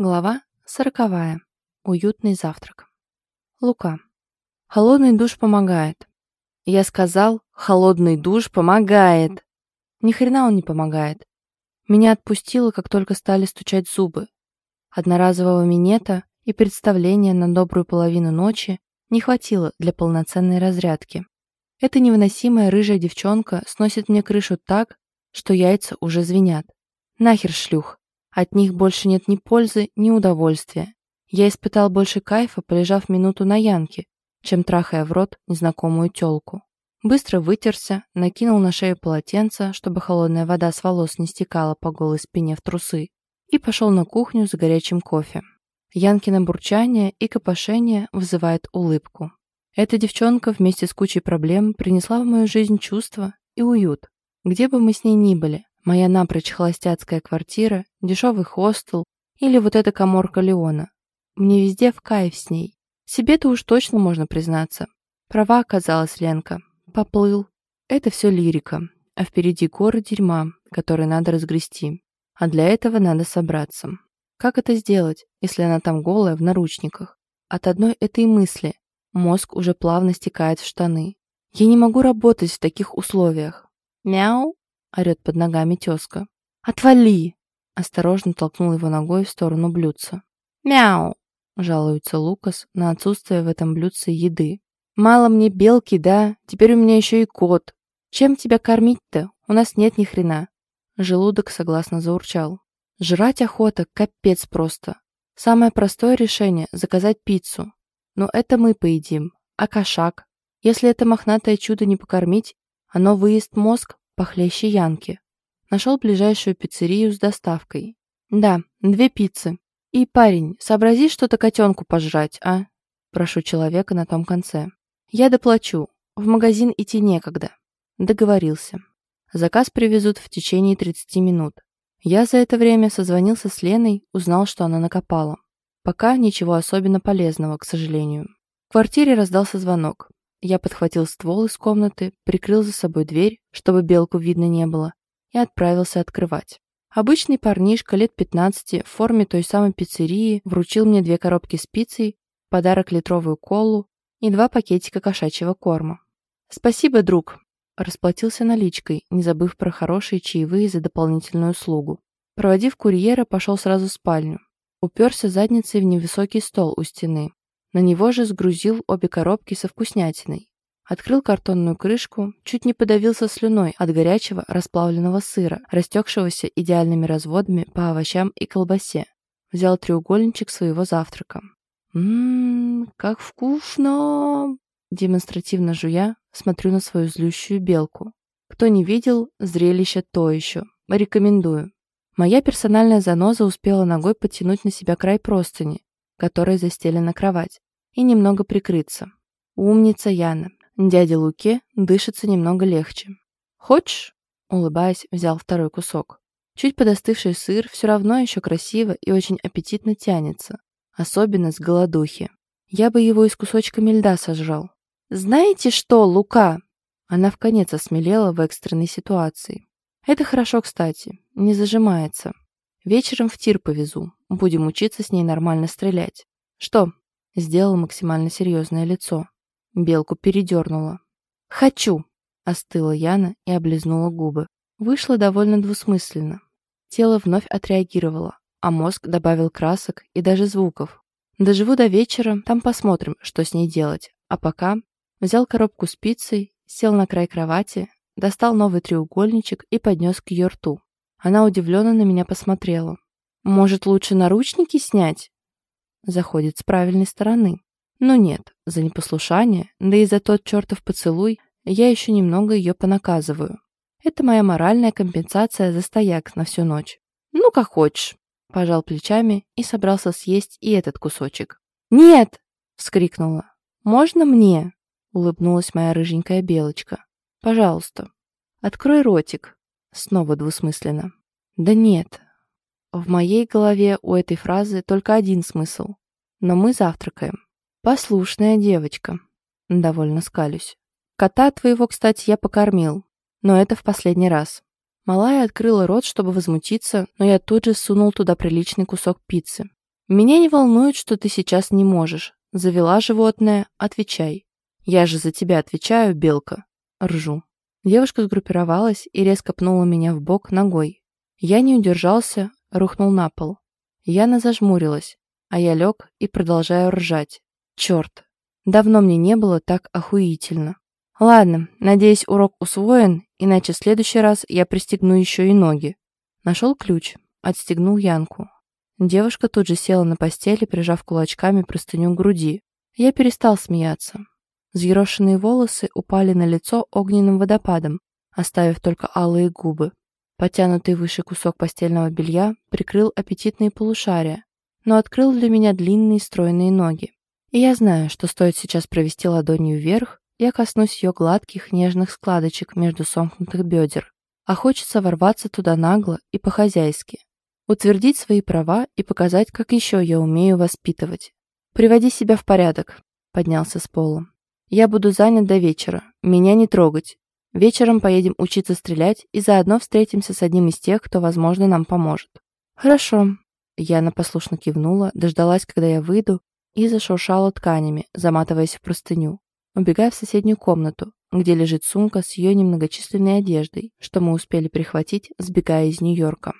Глава сороковая. Уютный завтрак. Лука. Холодный душ помогает. Я сказал, холодный душ помогает. Ни хрена он не помогает. Меня отпустило, как только стали стучать зубы. Одноразового минета и представления на добрую половину ночи не хватило для полноценной разрядки. Эта невыносимая рыжая девчонка сносит мне крышу так, что яйца уже звенят. Нахер шлюх. От них больше нет ни пользы, ни удовольствия. Я испытал больше кайфа, полежав минуту на янке, чем трахая в рот незнакомую тёлку. Быстро вытерся, накинул на шею полотенце, чтобы холодная вода с волос не стекала по голой спине в трусы, и пошел на кухню за горячим кофе. Янкино бурчание и копошение вызывает улыбку. Эта девчонка вместе с кучей проблем принесла в мою жизнь чувство и уют. Где бы мы с ней ни были, Моя напрочь холостяцкая квартира, дешевый хостел или вот эта коморка Леона. Мне везде в кайф с ней. Себе-то уж точно можно признаться. Права оказалась Ленка. Поплыл. Это все лирика. А впереди горы дерьма, которые надо разгрести. А для этого надо собраться. Как это сделать, если она там голая в наручниках? От одной этой мысли мозг уже плавно стекает в штаны. Я не могу работать в таких условиях. Мяу. — орёт под ногами тёзка. «Отвали!» — осторожно толкнул его ногой в сторону блюдца. «Мяу!» — жалуется Лукас на отсутствие в этом блюдце еды. «Мало мне белки, да? Теперь у меня ещё и кот. Чем тебя кормить-то? У нас нет ни хрена». Желудок согласно заурчал. «Жрать охота, капец просто. Самое простое решение — заказать пиццу. Но это мы поедим. А кошак? Если это мохнатое чудо не покормить, оно выест мозг, похлеще Янки. Нашел ближайшую пиццерию с доставкой. Да, две пиццы. И, парень, сообрази что-то котенку пожрать, а? Прошу человека на том конце. Я доплачу. В магазин идти некогда. Договорился. Заказ привезут в течение 30 минут. Я за это время созвонился с Леной, узнал, что она накопала. Пока ничего особенно полезного, к сожалению. В квартире раздался звонок. Я подхватил ствол из комнаты, прикрыл за собой дверь, чтобы белку видно не было, и отправился открывать. Обычный парнишка лет 15 в форме той самой пиццерии вручил мне две коробки с пиццей, подарок литровую колу и два пакетика кошачьего корма. «Спасибо, друг!» Расплатился наличкой, не забыв про хорошие чаевые за дополнительную услугу. Проводив курьера, пошел сразу в спальню. Уперся задницей в невысокий стол у стены. На него же сгрузил обе коробки со вкуснятиной. Открыл картонную крышку, чуть не подавился слюной от горячего расплавленного сыра, растекшегося идеальными разводами по овощам и колбасе. Взял треугольничек своего завтрака. «Ммм, как вкусно!» Демонстративно жуя, смотрю на свою злющую белку. Кто не видел, зрелище то еще. Рекомендую. Моя персональная заноза успела ногой потянуть на себя край простыни, которой застелена кровать, и немного прикрыться. Умница Яна. Дяде Луке дышится немного легче. «Хочешь?» Улыбаясь, взял второй кусок. Чуть подостывший сыр все равно еще красиво и очень аппетитно тянется, особенно с голодухи. Я бы его и с кусочками льда сожрал. «Знаете что, Лука?» Она в конец осмелела в экстренной ситуации. «Это хорошо, кстати, не зажимается. Вечером в тир повезу. Будем учиться с ней нормально стрелять. Что? Сделал максимально серьезное лицо. Белку передернула. «Хочу!» — остыла Яна и облизнула губы. Вышло довольно двусмысленно. Тело вновь отреагировало, а мозг добавил красок и даже звуков. Доживу до вечера, там посмотрим, что с ней делать. А пока взял коробку с пиццей, сел на край кровати, достал новый треугольничек и поднес к ее рту. Она удивленно на меня посмотрела. «Может, лучше наручники снять?» Заходит с правильной стороны. Но нет, за непослушание, да и за тот чертов поцелуй, я еще немного ее понаказываю. Это моя моральная компенсация за стояк на всю ночь. «Ну, как хочешь», — пожал плечами и собрался съесть и этот кусочек. «Нет!» — вскрикнула. «Можно мне?» — улыбнулась моя рыженькая белочка. «Пожалуйста, открой ротик», Снова двусмысленно. Да нет. В моей голове у этой фразы только один смысл. Но мы завтракаем. Послушная девочка. Довольно скалюсь. Кота твоего, кстати, я покормил. Но это в последний раз. Малая открыла рот, чтобы возмутиться, но я тут же сунул туда приличный кусок пиццы. «Меня не волнует, что ты сейчас не можешь. Завела животное, отвечай. Я же за тебя отвечаю, белка». Ржу. Девушка сгруппировалась и резко пнула меня в бок ногой. Я не удержался, рухнул на пол. Яна зажмурилась, а я лег и продолжаю ржать. Черт, давно мне не было так охуительно. Ладно, надеюсь, урок усвоен, иначе в следующий раз я пристегну еще и ноги. Нашел ключ, отстегнул Янку. Девушка тут же села на постели, прижав кулачками простыню к груди. Я перестал смеяться. Взъерошенные волосы упали на лицо огненным водопадом, оставив только алые губы. Потянутый выше кусок постельного белья прикрыл аппетитные полушария, но открыл для меня длинные стройные ноги. И я знаю, что стоит сейчас провести ладонью вверх, я коснусь ее гладких, нежных складочек между сомкнутых бедер, а хочется ворваться туда нагло и по-хозяйски, утвердить свои права и показать, как еще я умею воспитывать. «Приводи себя в порядок», — поднялся с пола. «Я буду занят до вечера. Меня не трогать. Вечером поедем учиться стрелять и заодно встретимся с одним из тех, кто, возможно, нам поможет». «Хорошо». Яна послушно кивнула, дождалась, когда я выйду, и зашуршала тканями, заматываясь в простыню, убегая в соседнюю комнату, где лежит сумка с ее немногочисленной одеждой, что мы успели прихватить, сбегая из Нью-Йорка.